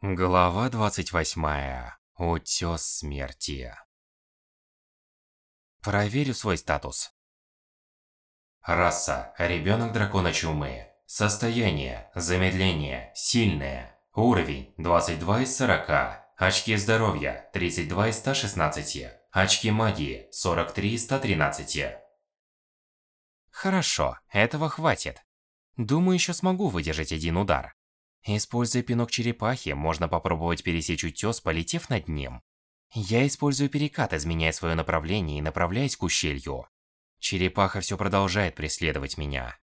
Глава 28. Утёс смерти. Проверю свой статус. Раса. Ребёнок дракона чумы. Состояние. Замедление. Сильное. Уровень. 22 из 40. Очки здоровья. 32 из 116. Очки магии. 43 из 113. Хорошо, этого хватит. Думаю, ещё смогу выдержать один удар. Используя пинок черепахи, можно попробовать пересечь утёс, полетев над ним. Я использую перекат, изменяя свое направление и направляясь к ущелью. Черепаха все продолжает преследовать меня.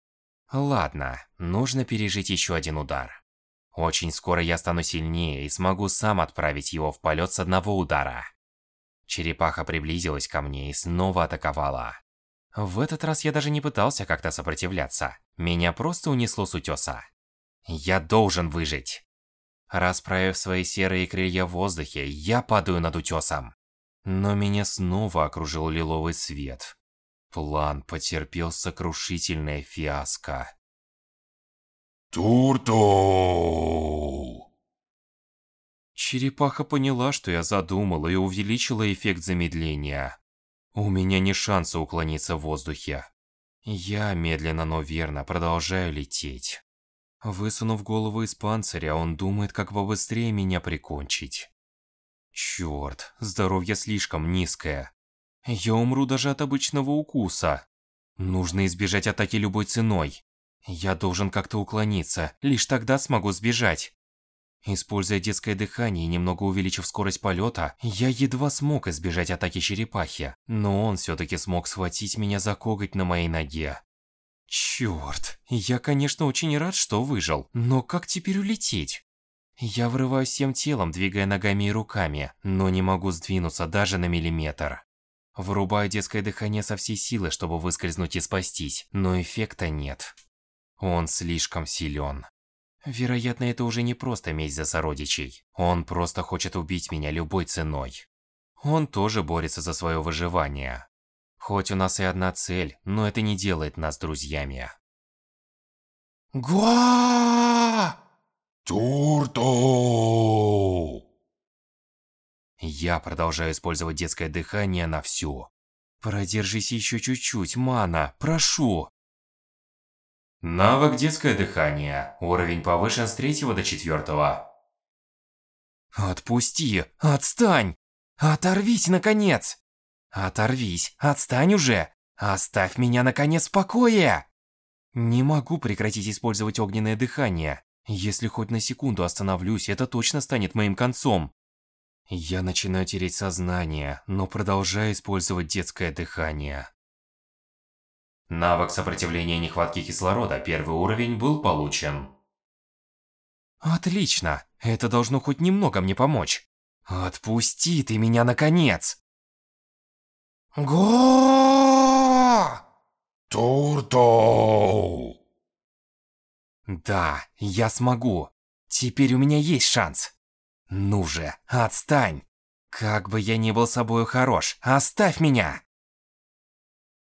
Ладно, нужно пережить еще один удар. Очень скоро я стану сильнее и смогу сам отправить его в полет с одного удара. Черепаха приблизилась ко мне и снова атаковала. В этот раз я даже не пытался как-то сопротивляться. Меня просто унесло с утёса. Я должен выжить. Расправив свои серые крылья в воздухе, я падаю над утесом. Но меня снова окружил лиловый свет. План потерпел сокрушительное фиаско. Туртл! Черепаха поняла, что я задумал, и увеличила эффект замедления. У меня не шанса уклониться в воздухе. Я медленно, но верно продолжаю лететь. Высунув голову из панциря, он думает, как побыстрее меня прикончить. Чёрт, здоровье слишком низкое. Я умру даже от обычного укуса. Нужно избежать атаки любой ценой. Я должен как-то уклониться, лишь тогда смогу сбежать. Используя детское дыхание и немного увеличив скорость полета, я едва смог избежать атаки черепахи, но он все-таки смог схватить меня за коготь на моей ноге. Чёрт, я, конечно, очень рад, что выжил, но как теперь улететь? Я врываюсь всем телом, двигая ногами и руками, но не могу сдвинуться даже на миллиметр. Врубаю детское дыхание со всей силы, чтобы выскользнуть и спастись, но эффекта нет. Он слишком силен. Вероятно, это уже не просто месть за сородичей. Он просто хочет убить меня любой ценой. Он тоже борется за свое выживание. Хоть у нас и одна цель, но это не делает нас друзьями. Гуа! Туртл! Я продолжаю использовать детское дыхание на всю. Продержись еще чуть-чуть, мана, прошу. Навык детское дыхание. Уровень повышен с третьего до четвертого. Отпусти, отстань! Оторвись, наконец! Оторвись, отстань уже! Оставь меня, наконец, в покое! Не могу прекратить использовать огненное дыхание. Если хоть на секунду остановлюсь, это точно станет моим концом. Я начинаю тереть сознание, но продолжаю использовать детское дыхание. Навык сопротивления нехватки кислорода, первый уровень, был получен. Отлично, это должно хоть немного мне помочь. Отпусти ты меня, наконец! Го! Туртл! Да, я смогу. Теперь у меня есть шанс. Ну же, отстань. Как бы я ни был собою хорош, оставь меня.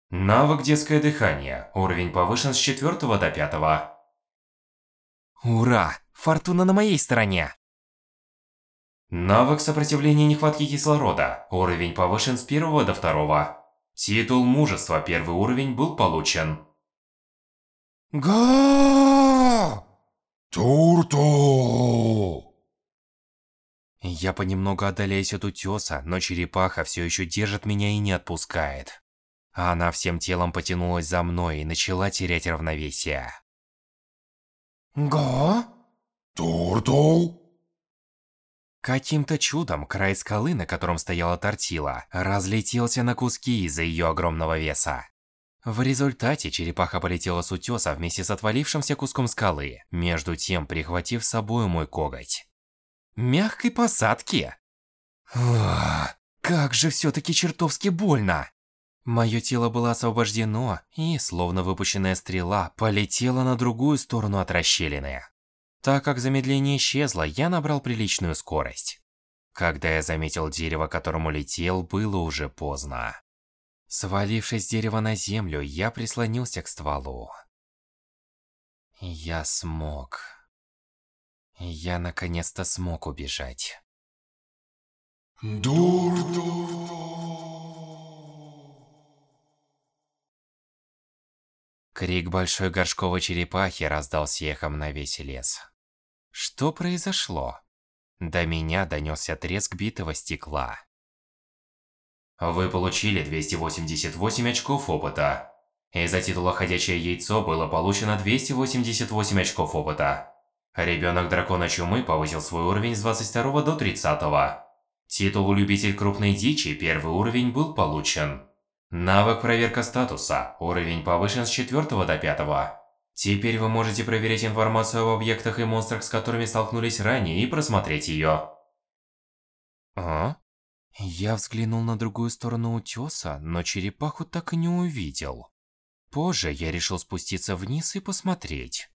Навык детское дыхание. Уровень повышен с 4 до 5. Ура! Фортуна на моей стороне. Навык сопротивления нехватки кислорода. Уровень повышен с первого до второго. Титул мужества первый уровень был получен. Га! Туртл! Я понемногу отдаляюсь от утеса, но черепаха все еще держит меня и не отпускает. Она всем телом потянулась за мной и начала терять равновесие. Го? Туртл? Каким-то чудом край скалы, на котором стояла тортила, разлетелся на куски из-за ее огромного веса. В результате черепаха полетела с утеса вместе с отвалившимся куском скалы, между тем прихватив с собой мой коготь. Мягкой посадки? Ох, как же все-таки чертовски больно! Мое тело было освобождено, и, словно выпущенная стрела, полетело на другую сторону от расщелины. Так как замедление исчезло, я набрал приличную скорость. Когда я заметил дерево, к которому летел, было уже поздно. Свалившись с дерева на землю, я прислонился к стволу. Я смог. Я наконец-то смог убежать. Крик большой горшковой черепахи раздался эхом на весь лес. Что произошло? До меня донесся треск битого стекла. Вы получили 288 очков опыта. Из-за титула «Ходячее яйцо» было получено 288 очков опыта. Ребенок дракона чумы повысил свой уровень с 22 до 30. Титул «Любитель крупной дичи» первый уровень был получен. Навык проверка статуса. Уровень повышен с 4 до 5. Теперь вы можете проверять информацию об объектах и монстрах, с которыми столкнулись ранее, и просмотреть ее. А? Я взглянул на другую сторону утеса, но черепаху так и не увидел. Позже я решил спуститься вниз и посмотреть.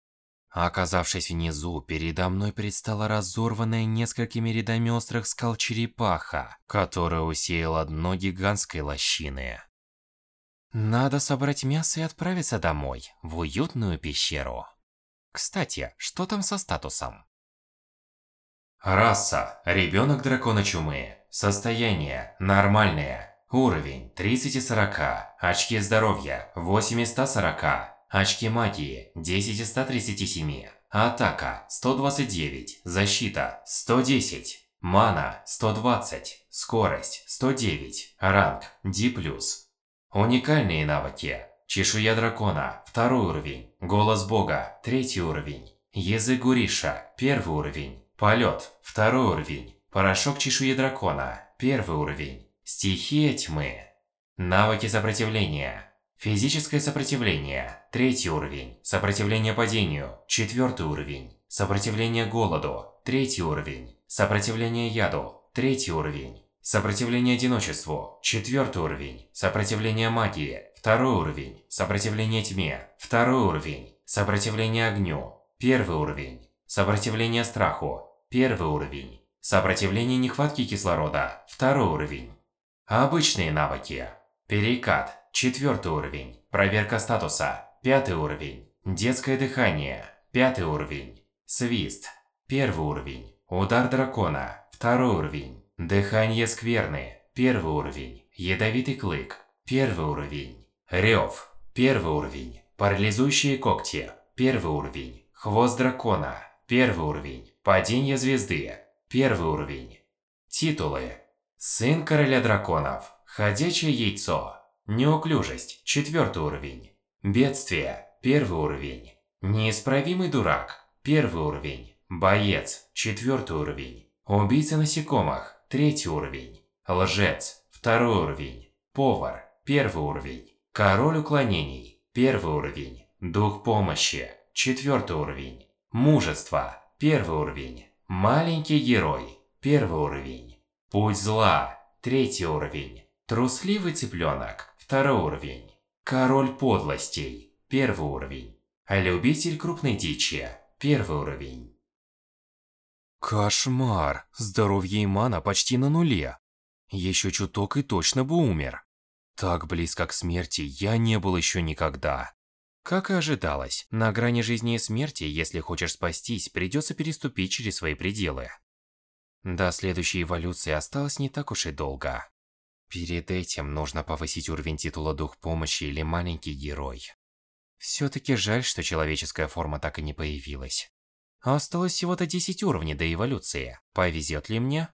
Оказавшись внизу, передо мной предстала разорванная несколькими рядами острых скал черепаха, которая усеяла дно гигантской лощины. Надо собрать мясо и отправиться домой, в уютную пещеру. Кстати, что там со статусом? Раса. Ребенок дракона чумы. Состояние. Нормальное. Уровень 30 из 40. Очки здоровья 8 из 140. Очки магии 10 из 137. Атака 129. Защита 110. Мана 120. Скорость 109. Ранг D+. Уникальные навыки. Чешуя дракона, второй уровень. Голос бога, третий уровень. Язык Гуриша, первый уровень. Полет, второй уровень. Порошок чешуи дракона, первый уровень. Стихия тьмы. Навыки сопротивления. Физическое сопротивление, третий уровень. Сопротивление падению, четвертый уровень. Сопротивление голоду, третий уровень. Сопротивление яду, третий уровень. Сопротивление одиночеству. Четвертый уровень. Сопротивление магии. Второй уровень. Сопротивление тьме. Второй уровень. Сопротивление огню. Первый уровень. Сопротивление страху. Первый уровень. Сопротивление нехватки кислорода. Второй уровень. Обычные навыки. Перекат. Четвертый уровень. Проверка статуса. Пятый уровень. Детское дыхание. Пятый уровень. Свист. Первый уровень. Удар дракона. Второй уровень. Дыхание скверны. Первый уровень. Ядовитый клык. Первый уровень. Рев. Первый уровень. Парализующие когти. Первый уровень. Хвост дракона. Первый уровень. Падение звезды. Первый уровень. Титулы. Сын короля драконов. Ходячее яйцо. Неуклюжесть. Четвертый уровень. Бедствие. Первый уровень. Неисправимый дурак. Первый уровень. Боец. Четвертый уровень. Убийца насекомых. Третий уровень. Лжец. Второй уровень. Повар. Первый уровень. Король уклонений. Первый уровень. Дух помощи. Четвертый уровень. Мужество. Первый уровень. Маленький герой. Первый уровень. Путь зла. Третий уровень. Трусливый цыпленок. Второй уровень. Король подлостей. Первый уровень. Любитель крупной дичи. Первый уровень. Кошмар. Здоровье и мана почти на нуле. Еще чуток и точно бы умер. Так близко к смерти я не был еще никогда. Как и ожидалось, на грани жизни и смерти, если хочешь спастись, придется переступить через свои пределы. До следующей эволюции осталось не так уж и долго. Перед этим нужно повысить уровень титула Дух Помощи или Маленький Герой. Все-таки жаль, что человеческая форма так и не появилась. Осталось всего-то 10 уровней до эволюции. Повезет ли мне?